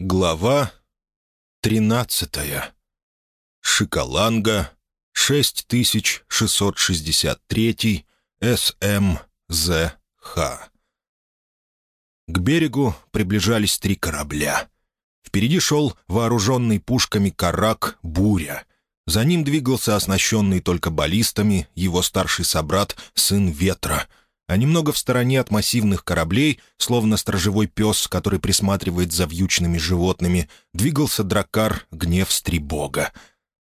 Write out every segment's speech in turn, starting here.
Глава тринадцатая. Шикаланга, 6663 СМЗХ. К берегу приближались три корабля. Впереди шел вооруженный пушками карак «Буря». За ним двигался оснащенный только баллистами его старший собрат, сын Ветра — а немного в стороне от массивных кораблей, словно сторожевой пес, который присматривает за вьючными животными, двигался дракар «Гнев Стрибога».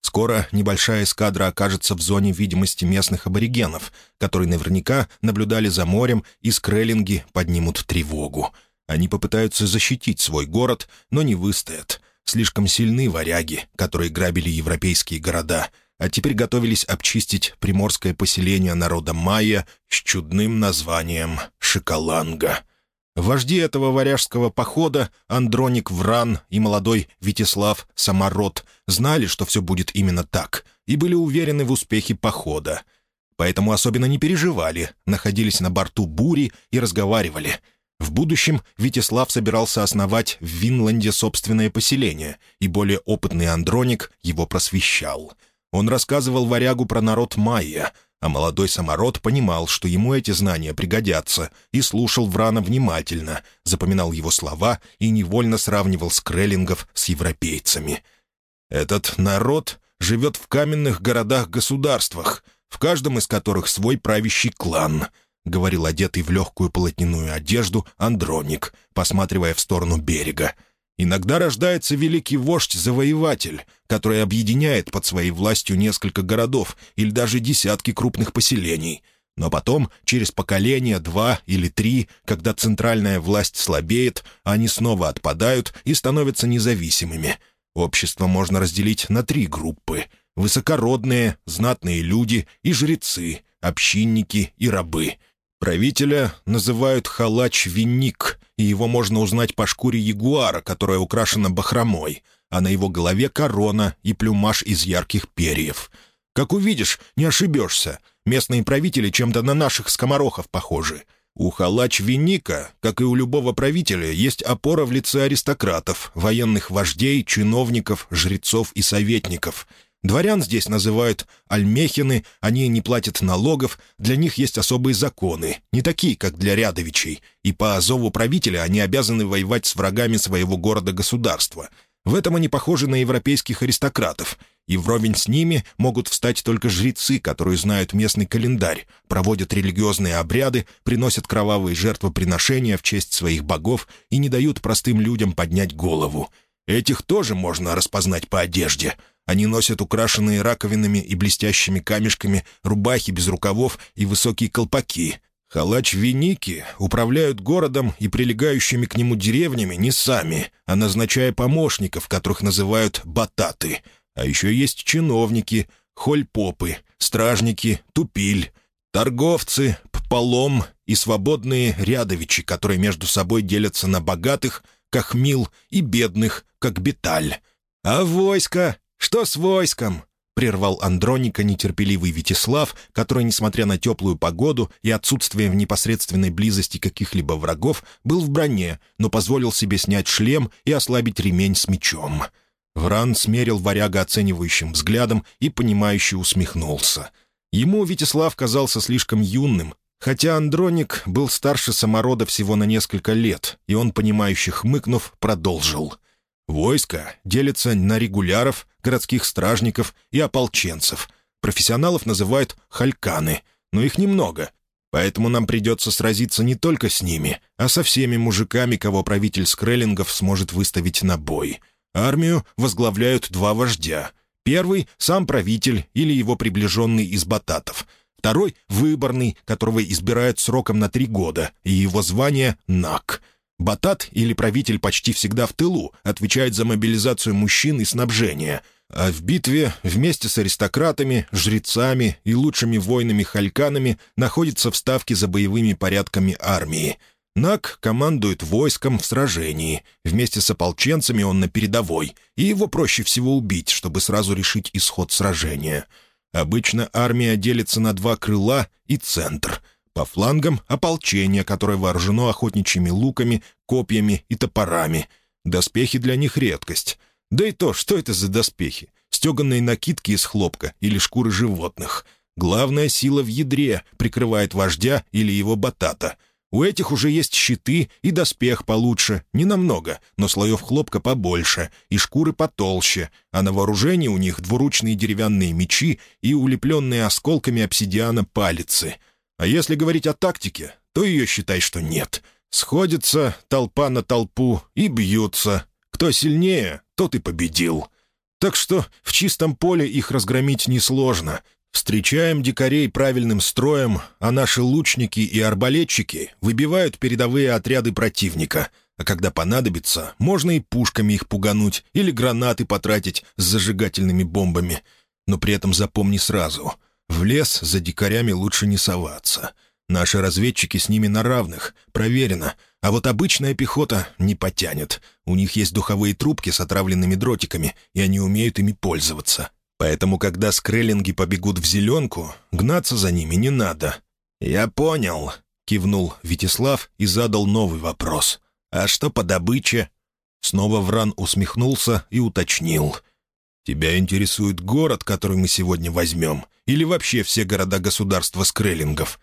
Скоро небольшая эскадра окажется в зоне видимости местных аборигенов, которые наверняка наблюдали за морем и с Креллинги поднимут тревогу. Они попытаются защитить свой город, но не выстоят. Слишком сильны варяги, которые грабили европейские города — а теперь готовились обчистить приморское поселение народа майя с чудным названием Шикаланга. Вожди этого варяжского похода, Андроник Вран и молодой Витислав Самород, знали, что все будет именно так, и были уверены в успехе похода. Поэтому особенно не переживали, находились на борту бури и разговаривали. В будущем Витислав собирался основать в Винланде собственное поселение, и более опытный Андроник его просвещал — он рассказывал варягу про народ майя, а молодой самород понимал, что ему эти знания пригодятся, и слушал Врана внимательно, запоминал его слова и невольно сравнивал скреллингов с европейцами. «Этот народ живет в каменных городах-государствах, в каждом из которых свой правящий клан», — говорил одетый в легкую полотняную одежду Андроник, посматривая в сторону берега. Иногда рождается великий вождь-завоеватель, который объединяет под своей властью несколько городов или даже десятки крупных поселений. Но потом, через поколение, два или три, когда центральная власть слабеет, они снова отпадают и становятся независимыми. Общество можно разделить на три группы — высокородные, знатные люди и жрецы, общинники и рабы. Правителя называют халач-винник, и его можно узнать по шкуре ягуара, которая украшена бахромой, а на его голове корона и плюмаж из ярких перьев. Как увидишь, не ошибешься. Местные правители чем-то на наших скоморохов похожи. У халач-винника, как и у любого правителя, есть опора в лице аристократов, военных вождей, чиновников, жрецов и советников — Дворян здесь называют альмехины, они не платят налогов, для них есть особые законы, не такие, как для рядовичей, и по зову правителя они обязаны воевать с врагами своего города-государства. В этом они похожи на европейских аристократов, и вровень с ними могут встать только жрецы, которые знают местный календарь, проводят религиозные обряды, приносят кровавые жертвоприношения в честь своих богов и не дают простым людям поднять голову. Этих тоже можно распознать по одежде — они носят украшенные раковинами и блестящими камешками рубахи без рукавов и высокие колпаки. Халач-виники управляют городом и прилегающими к нему деревнями не сами, а назначая помощников, которых называют «бататы». А еще есть чиновники, холь-попы, стражники, тупиль, торговцы, полом и свободные рядовичи, которые между собой делятся на богатых, как мил, и бедных, как беталь. А войско «Что с войском?» — прервал Андроника нетерпеливый Витислав, который, несмотря на теплую погоду и отсутствие в непосредственной близости каких-либо врагов, был в броне, но позволил себе снять шлем и ослабить ремень с мечом. Вран смерил варяга оценивающим взглядом и, понимающе усмехнулся. Ему Витислав казался слишком юным, хотя Андроник был старше саморода всего на несколько лет, и он, понимающе хмыкнув, продолжил — Войско делится на регуляров, городских стражников и ополченцев. Профессионалов называют «хальканы», но их немного, поэтому нам придется сразиться не только с ними, а со всеми мужиками, кого правитель Скреллингов сможет выставить на бой. Армию возглавляют два вождя. Первый — сам правитель или его приближенный из бататов. Второй — выборный, которого избирают сроком на три года, и его звание — НАК — Батат или правитель почти всегда в тылу, отвечает за мобилизацию мужчин и снабжение. А в битве вместе с аристократами, жрецами и лучшими воинами-хальканами находится в ставке за боевыми порядками армии. Нак командует войском в сражении. Вместе с ополченцами он на передовой, и его проще всего убить, чтобы сразу решить исход сражения. Обычно армия делится на два крыла и центр — по флангам — ополчение, которое вооружено охотничьими луками, копьями и топорами. Доспехи для них редкость. Да и то, что это за доспехи? Стеганные накидки из хлопка или шкуры животных. Главная сила в ядре прикрывает вождя или его батата. У этих уже есть щиты и доспех получше, не намного, но слоев хлопка побольше и шкуры потолще, а на вооружении у них двуручные деревянные мечи и улепленные осколками обсидиана палицы. А если говорить о тактике, то ее считай, что нет. Сходится толпа на толпу и бьются. Кто сильнее, тот и победил. Так что в чистом поле их разгромить несложно — Встречаем дикарей правильным строем, а наши лучники и арбалетчики выбивают передовые отряды противника. А когда понадобится, можно и пушками их пугануть или гранаты потратить с зажигательными бомбами. Но при этом запомни сразу — в лес за дикарями лучше не соваться. Наши разведчики с ними на равных, проверено. А вот обычная пехота не потянет. У них есть духовые трубки с отравленными дротиками, и они умеют ими пользоваться. Поэтому, когда скреллинги побегут в зеленку, гнаться за ними не надо. «Я понял», — кивнул Витислав и задал новый вопрос. «А что по добыче?» Снова Вран усмехнулся и уточнил. «Тебя интересует город, который мы сегодня возьмем, или вообще все города-государства скреллингов?»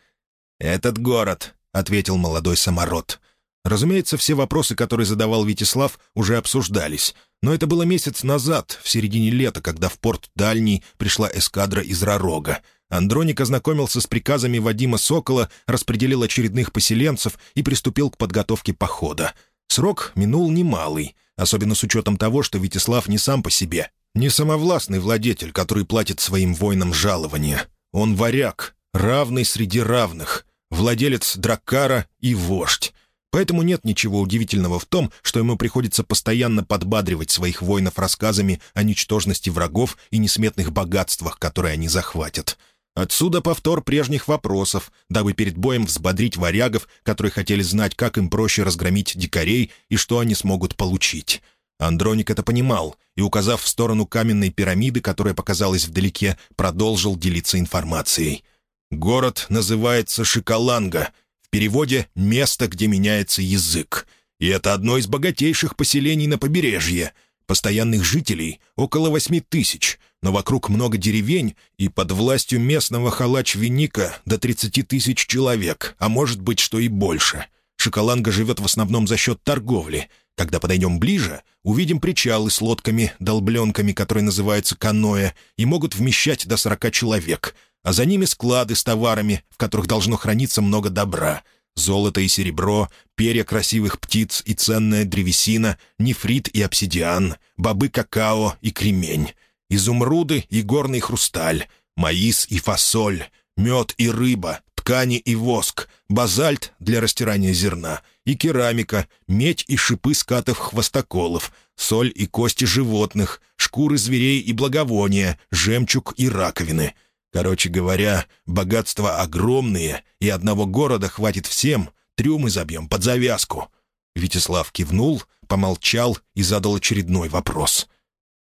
«Этот город», — ответил молодой самород. Разумеется, все вопросы, которые задавал Витислав, уже обсуждались. Но это было месяц назад, в середине лета, когда в порт Дальний пришла эскадра из Ророга. Андроник ознакомился с приказами Вадима Сокола, распределил очередных поселенцев и приступил к подготовке похода. Срок минул немалый, особенно с учетом того, что Витислав не сам по себе, не самовластный владетель, который платит своим воинам жалования. Он варяг, равный среди равных, владелец Драккара и вождь. Поэтому нет ничего удивительного в том, что ему приходится постоянно подбадривать своих воинов рассказами о ничтожности врагов и несметных богатствах, которые они захватят. Отсюда повтор прежних вопросов, дабы перед боем взбодрить варягов, которые хотели знать, как им проще разгромить дикарей и что они смогут получить. Андроник это понимал и, указав в сторону каменной пирамиды, которая показалась вдалеке, продолжил делиться информацией. «Город называется Шикаланга переводе «место, где меняется язык». И это одно из богатейших поселений на побережье. Постоянных жителей около восьми тысяч, но вокруг много деревень, и под властью местного халач-виника до тридцати тысяч человек, а может быть, что и больше. Шоколанга живет в основном за счет торговли. Когда подойдем ближе, увидим причалы с лодками-долбленками, которые называются каноэ, и могут вмещать до сорока человек — а за ними склады с товарами, в которых должно храниться много добра. Золото и серебро, перья красивых птиц и ценная древесина, нефрит и обсидиан, бобы какао и кремень, изумруды и горный хрусталь, маис и фасоль, мед и рыба, ткани и воск, базальт для растирания зерна и керамика, медь и шипы скатов-хвостоколов, соль и кости животных, шкуры зверей и благовония, жемчуг и раковины — Короче говоря, богатства огромные, и одного города хватит всем, трюмы забьем под завязку». Вячеслав кивнул, помолчал и задал очередной вопрос.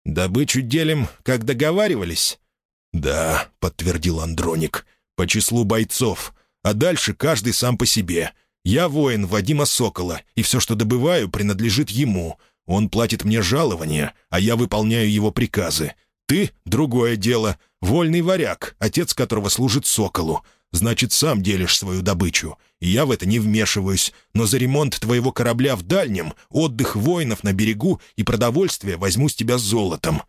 «Добычу делим, как договаривались?» «Да», — подтвердил Андроник, — «по числу бойцов, а дальше каждый сам по себе. Я воин Вадима Сокола, и все, что добываю, принадлежит ему. Он платит мне жалование, а я выполняю его приказы. Ты — другое дело. Вольный варяг, отец которого служит соколу. Значит, сам делишь свою добычу. И я в это не вмешиваюсь. Но за ремонт твоего корабля в дальнем, отдых воинов на берегу и продовольствие возьму с тебя золотом».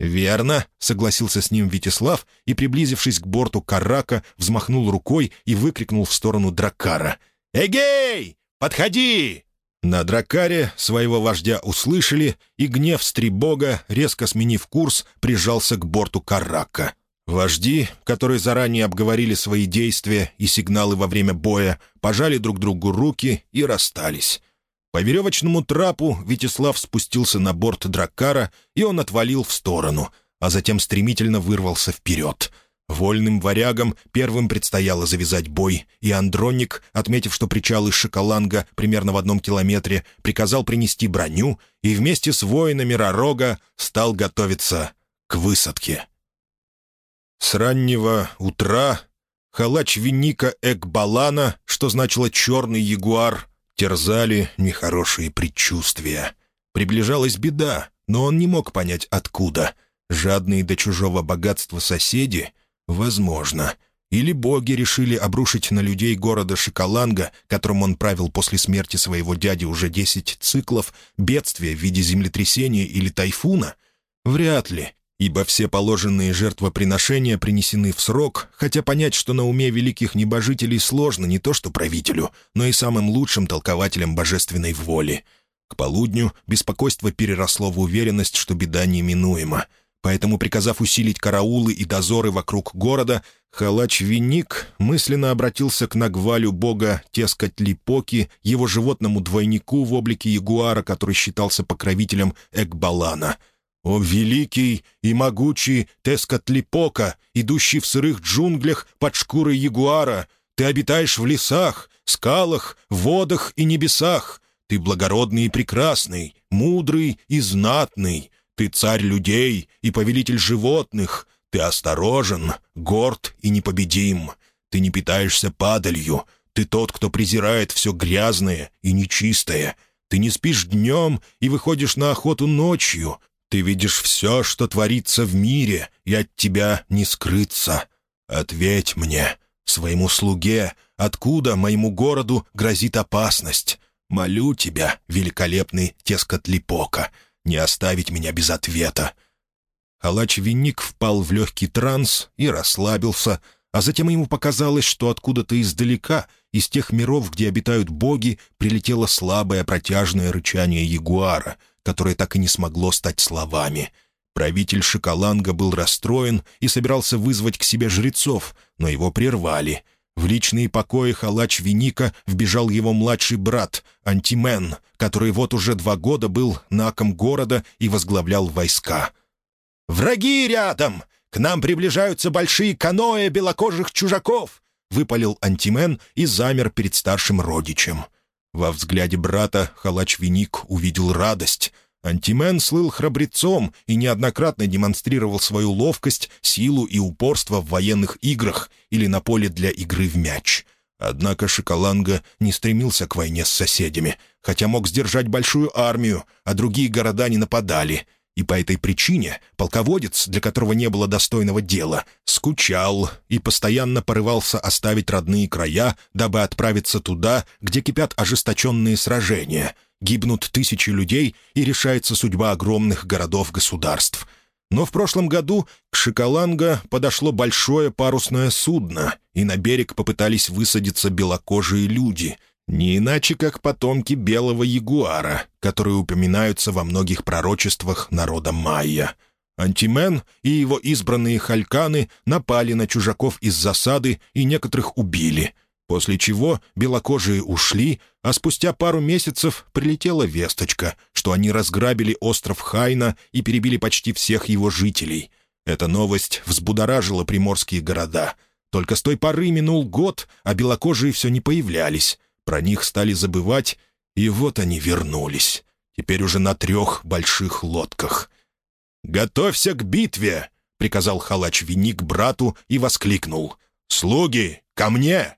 «Верно», — согласился с ним Витислав и, приблизившись к борту Карака, взмахнул рукой и выкрикнул в сторону Драккара. «Эгей! Подходи!» На дракаре своего вождя услышали, и гнев Стрибога, резко сменив курс, прижался к борту Карака. Вожди, которые заранее обговорили свои действия и сигналы во время боя, пожали друг другу руки и расстались. По веревочному трапу Витислав спустился на борт дракара, и он отвалил в сторону, а затем стремительно вырвался вперед — Вольным варягам первым предстояло завязать бой, и Андроник, отметив, что причал из Шоколанга примерно в одном километре, приказал принести броню и вместе с воинами Ророга стал готовиться к высадке. С раннего утра халач Виника Экбалана, что значило «черный ягуар», терзали нехорошие предчувствия. Приближалась беда, но он не мог понять, откуда. Жадные до чужого богатства соседи? Возможно. Или боги решили обрушить на людей города Шикаланга, которым он правил после смерти своего дяди уже десять циклов, бедствие в виде землетрясения или тайфуна? Вряд ли, ибо все положенные жертвоприношения принесены в срок, хотя понять, что на уме великих небожителей сложно не то что правителю, но и самым лучшим толкователям божественной воли. К полудню беспокойство переросло в уверенность, что беда неминуема. Поэтому, приказав усилить караулы и дозоры вокруг города, Халач-Виник мысленно обратился к Нагвалю бога Тескатлипоки, его животному двойнику в облике ягуара, который считался покровителем Экбалана — «О, великий и могучий Тескатлипока, идущий в сырых джунглях под шкурой ягуара, ты обитаешь в лесах, скалах, водах и небесах. Ты благородный и прекрасный, мудрый и знатный. Ты царь людей и повелитель животных. Ты осторожен, горд и непобедим. Ты не питаешься падалью. Ты тот, кто презирает все грязное и нечистое. Ты не спишь днем и выходишь на охоту ночью. Ты видишь все, что творится в мире, и от тебя не скрыться. Ответь мне, своему слуге, откуда моему городу грозит опасность. Молю тебя, великолепный Тескотлипока, не оставить меня без ответа». Халач-винник впал в легкий транс и расслабился, а затем ему показалось, что откуда-то издалека, из тех миров, где обитают боги, прилетело слабое протяжное рычание ягуара — которое так и не смогло стать словами. Правитель Шоколанга был расстроен и собирался вызвать к себе жрецов, но его прервали. В личные покои халач Виника вбежал его младший брат, Антимен, который вот уже два года был наком города и возглавлял войска. «Враги рядом! К нам приближаются большие каноэ белокожих чужаков!» — выпалил Антимен и замер перед старшим родичем. Во взгляде брата Халач-Виник увидел радость. Антимен слыл храбрецом и неоднократно демонстрировал свою ловкость, силу и упорство в военных играх или на поле для игры в мяч. Однако Шоколанга не стремился к войне с соседями, хотя мог сдержать большую армию, а другие города не нападали — и по этой причине полководец, для которого не было достойного дела, скучал и постоянно порывался оставить родные края, дабы отправиться туда, где кипят ожесточенные сражения, гибнут тысячи людей и решается судьба огромных городов-государств. Но в прошлом году к Шикаланга подошло большое парусное судно, и на берег попытались высадиться белокожие люди — не иначе, как потомки белого ягуара, которые упоминаются во многих пророчествах народа майя. Антимен и его избранные хальканы напали на чужаков из засады и некоторых убили, после чего белокожие ушли, а спустя пару месяцев прилетела весточка, что они разграбили остров Хайна и перебили почти всех его жителей. Эта новость взбудоражила приморские города. Только с той поры минул год, а белокожие все не появлялись. Про них стали забывать, и вот они вернулись. Теперь уже на трех больших лодках. «Готовься к битве!» — приказал халач-виник брату и воскликнул. «Слуги, ко мне!»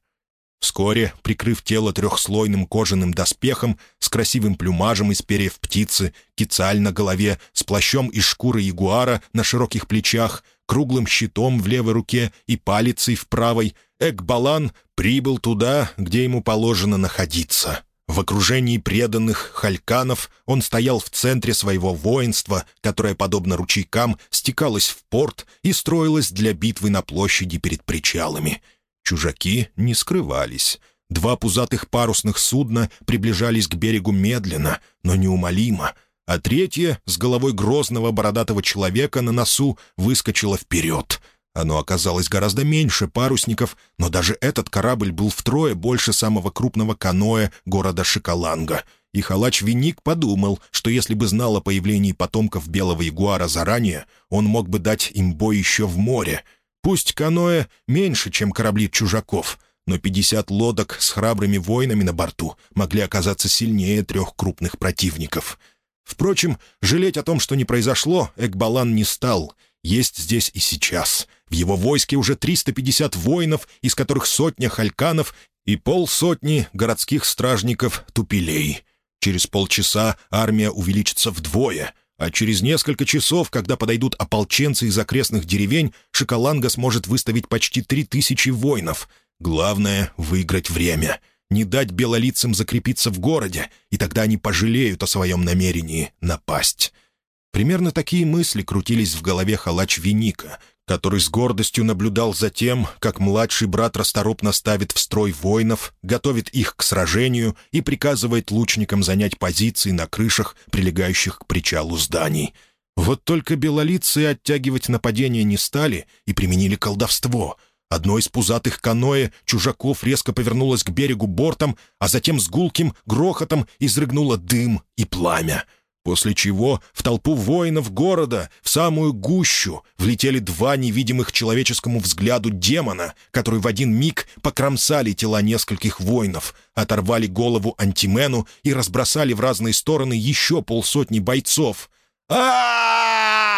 Вскоре, прикрыв тело трехслойным кожаным доспехом с красивым плюмажем из перьев птицы, кицаль на голове, с плащом из шкуры ягуара на широких плечах, круглым щитом в левой руке и палицей в правой, Экбалан прибыл туда, где ему положено находиться. В окружении преданных хальканов он стоял в центре своего воинства, которое, подобно ручейкам, стекалось в порт и строилось для битвы на площади перед причалами. Чужаки не скрывались. Два пузатых парусных судна приближались к берегу медленно, но неумолимо, а третье, с головой грозного бородатого человека на носу, выскочило вперед — оно оказалось гораздо меньше парусников, но даже этот корабль был втрое больше самого крупного каноэ города Шикаланга. И халач-виник подумал, что если бы знал о появлении потомков белого ягуара заранее, он мог бы дать им бой еще в море. Пусть каноэ меньше, чем корабли чужаков, но 50 лодок с храбрыми воинами на борту могли оказаться сильнее трех крупных противников. Впрочем, жалеть о том, что не произошло, Экбалан не стал — есть здесь и сейчас. В его войске уже 350 воинов, из которых сотня хальканов и полсотни городских стражников-тупелей. Через полчаса армия увеличится вдвое, а через несколько часов, когда подойдут ополченцы из окрестных деревень, Шоколанга сможет выставить почти три тысячи воинов. Главное — выиграть время, не дать белолицам закрепиться в городе, и тогда они пожалеют о своем намерении напасть. Примерно такие мысли крутились в голове халач Виника, который с гордостью наблюдал за тем, как младший брат расторопно ставит в строй воинов, готовит их к сражению и приказывает лучникам занять позиции на крышах, прилегающих к причалу зданий. Вот только белолицые оттягивать нападение не стали и применили колдовство. Одно из пузатых каноэ чужаков резко повернулось к берегу бортом, а затем с гулким грохотом изрыгнуло дым и пламя — После чего в толпу воинов города, в самую гущу, влетели два невидимых человеческому взгляду демона, которые в один миг покромсали тела нескольких воинов, оторвали голову антимену и разбросали в разные стороны еще полсотни бойцов. а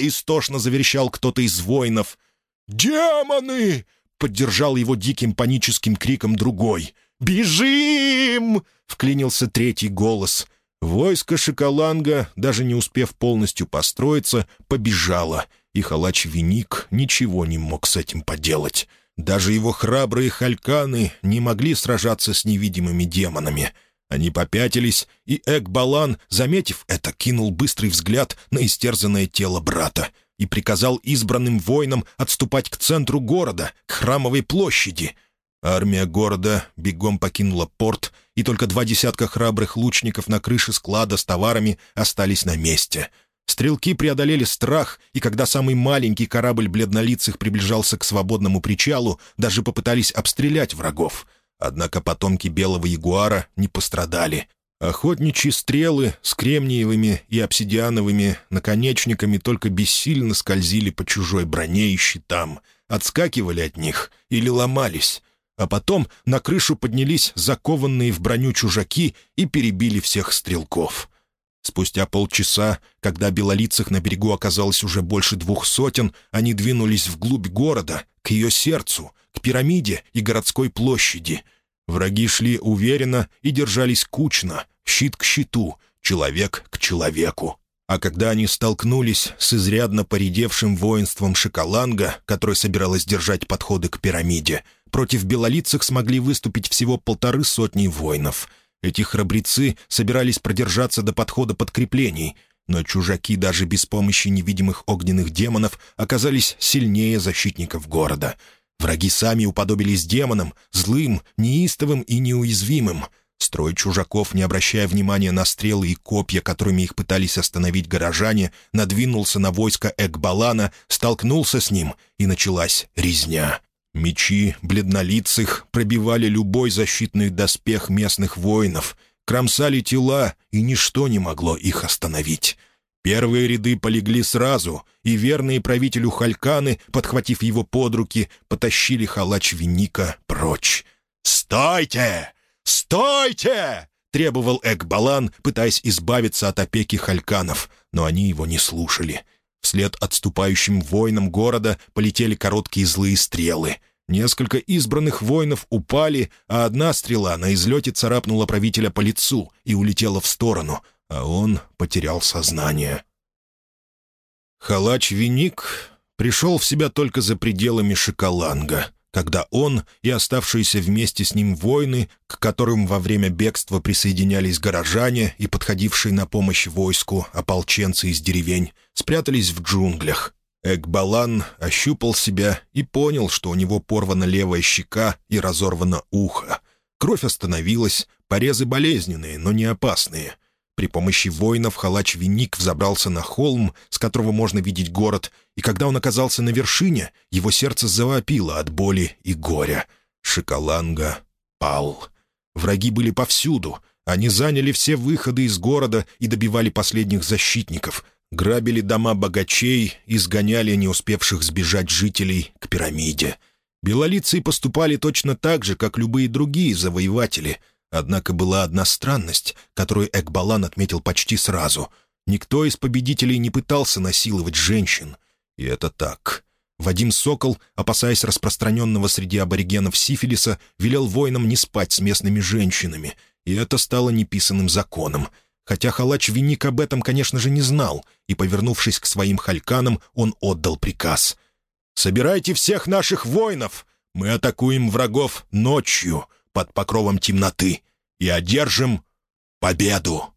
истошно заверещал кто-то из воинов. «Демоны!» — поддержал его диким паническим криком другой. «Бежим!» — вклинился третий голос — Войско Шоколанга, даже не успев полностью построиться, побежало, и халач-виник ничего не мог с этим поделать. Даже его храбрые хальканы не могли сражаться с невидимыми демонами. Они попятились, и Эк-Балан, заметив это, кинул быстрый взгляд на истерзанное тело брата и приказал избранным воинам отступать к центру города, к храмовой площади — Армия города бегом покинула порт, и только два десятка храбрых лучников на крыше склада с товарами остались на месте. Стрелки преодолели страх, и когда самый маленький корабль бледнолицых приближался к свободному причалу, даже попытались обстрелять врагов. Однако потомки белого ягуара не пострадали. Охотничьи стрелы с кремниевыми и обсидиановыми наконечниками только бессильно скользили по чужой броне и щитам, отскакивали от них или ломались а потом на крышу поднялись закованные в броню чужаки и перебили всех стрелков. Спустя полчаса, когда белолицых на берегу оказалось уже больше двух сотен, они двинулись вглубь города, к ее сердцу, к пирамиде и городской площади. Враги шли уверенно и держались кучно, щит к щиту, человек к человеку. А когда они столкнулись с изрядно поредевшим воинством Шоколанга, которое собиралось держать подходы к пирамиде, против белолицых смогли выступить всего полторы сотни воинов. Эти храбрецы собирались продержаться до подхода подкреплений, но чужаки даже без помощи невидимых огненных демонов оказались сильнее защитников города. Враги сами уподобились демонам, злым, неистовым и неуязвимым — Строй чужаков, не обращая внимания на стрелы и копья, которыми их пытались остановить горожане, надвинулся на войско Экбалана, столкнулся с ним, и началась резня. Мечи бледнолицых пробивали любой защитный доспех местных воинов, кромсали тела, и ничто не могло их остановить. Первые ряды полегли сразу, и верные правителю Хальканы, подхватив его под руки, потащили халач Виника прочь. «Стойте! «Стойте!» — требовал Экбалан, пытаясь избавиться от опеки хальканов, но они его не слушали. Вслед отступающим воинам города полетели короткие злые стрелы. Несколько избранных воинов упали, а одна стрела на излете царапнула правителя по лицу и улетела в сторону, а он потерял сознание. Халач Виник пришел в себя только за пределами Шоколанга — когда он и оставшиеся вместе с ним воины, к которым во время бегства присоединялись горожане и подходившие на помощь войску ополченцы из деревень, спрятались в джунглях. Экбалан ощупал себя и понял, что у него порвана левая щека и разорвано ухо. Кровь остановилась, порезы болезненные, но не опасные — при помощи воинов халач-виник взобрался на холм, с которого можно видеть город, и когда он оказался на вершине, его сердце завопило от боли и горя. Шоколанга пал. Враги были повсюду. Они заняли все выходы из города и добивали последних защитников, грабили дома богачей и сгоняли не успевших сбежать жителей к пирамиде. Белолицы поступали точно так же, как любые другие завоеватели — Однако была одна странность, которую Экбалан отметил почти сразу. Никто из победителей не пытался насиловать женщин. И это так. Вадим Сокол, опасаясь распространенного среди аборигенов сифилиса, велел воинам не спать с местными женщинами, и это стало неписанным законом. Хотя Халач Виник об этом, конечно же, не знал, и, повернувшись к своим хальканам, он отдал приказ. «Собирайте всех наших воинов! Мы атакуем врагов ночью, под покровом темноты, и одержим победу!»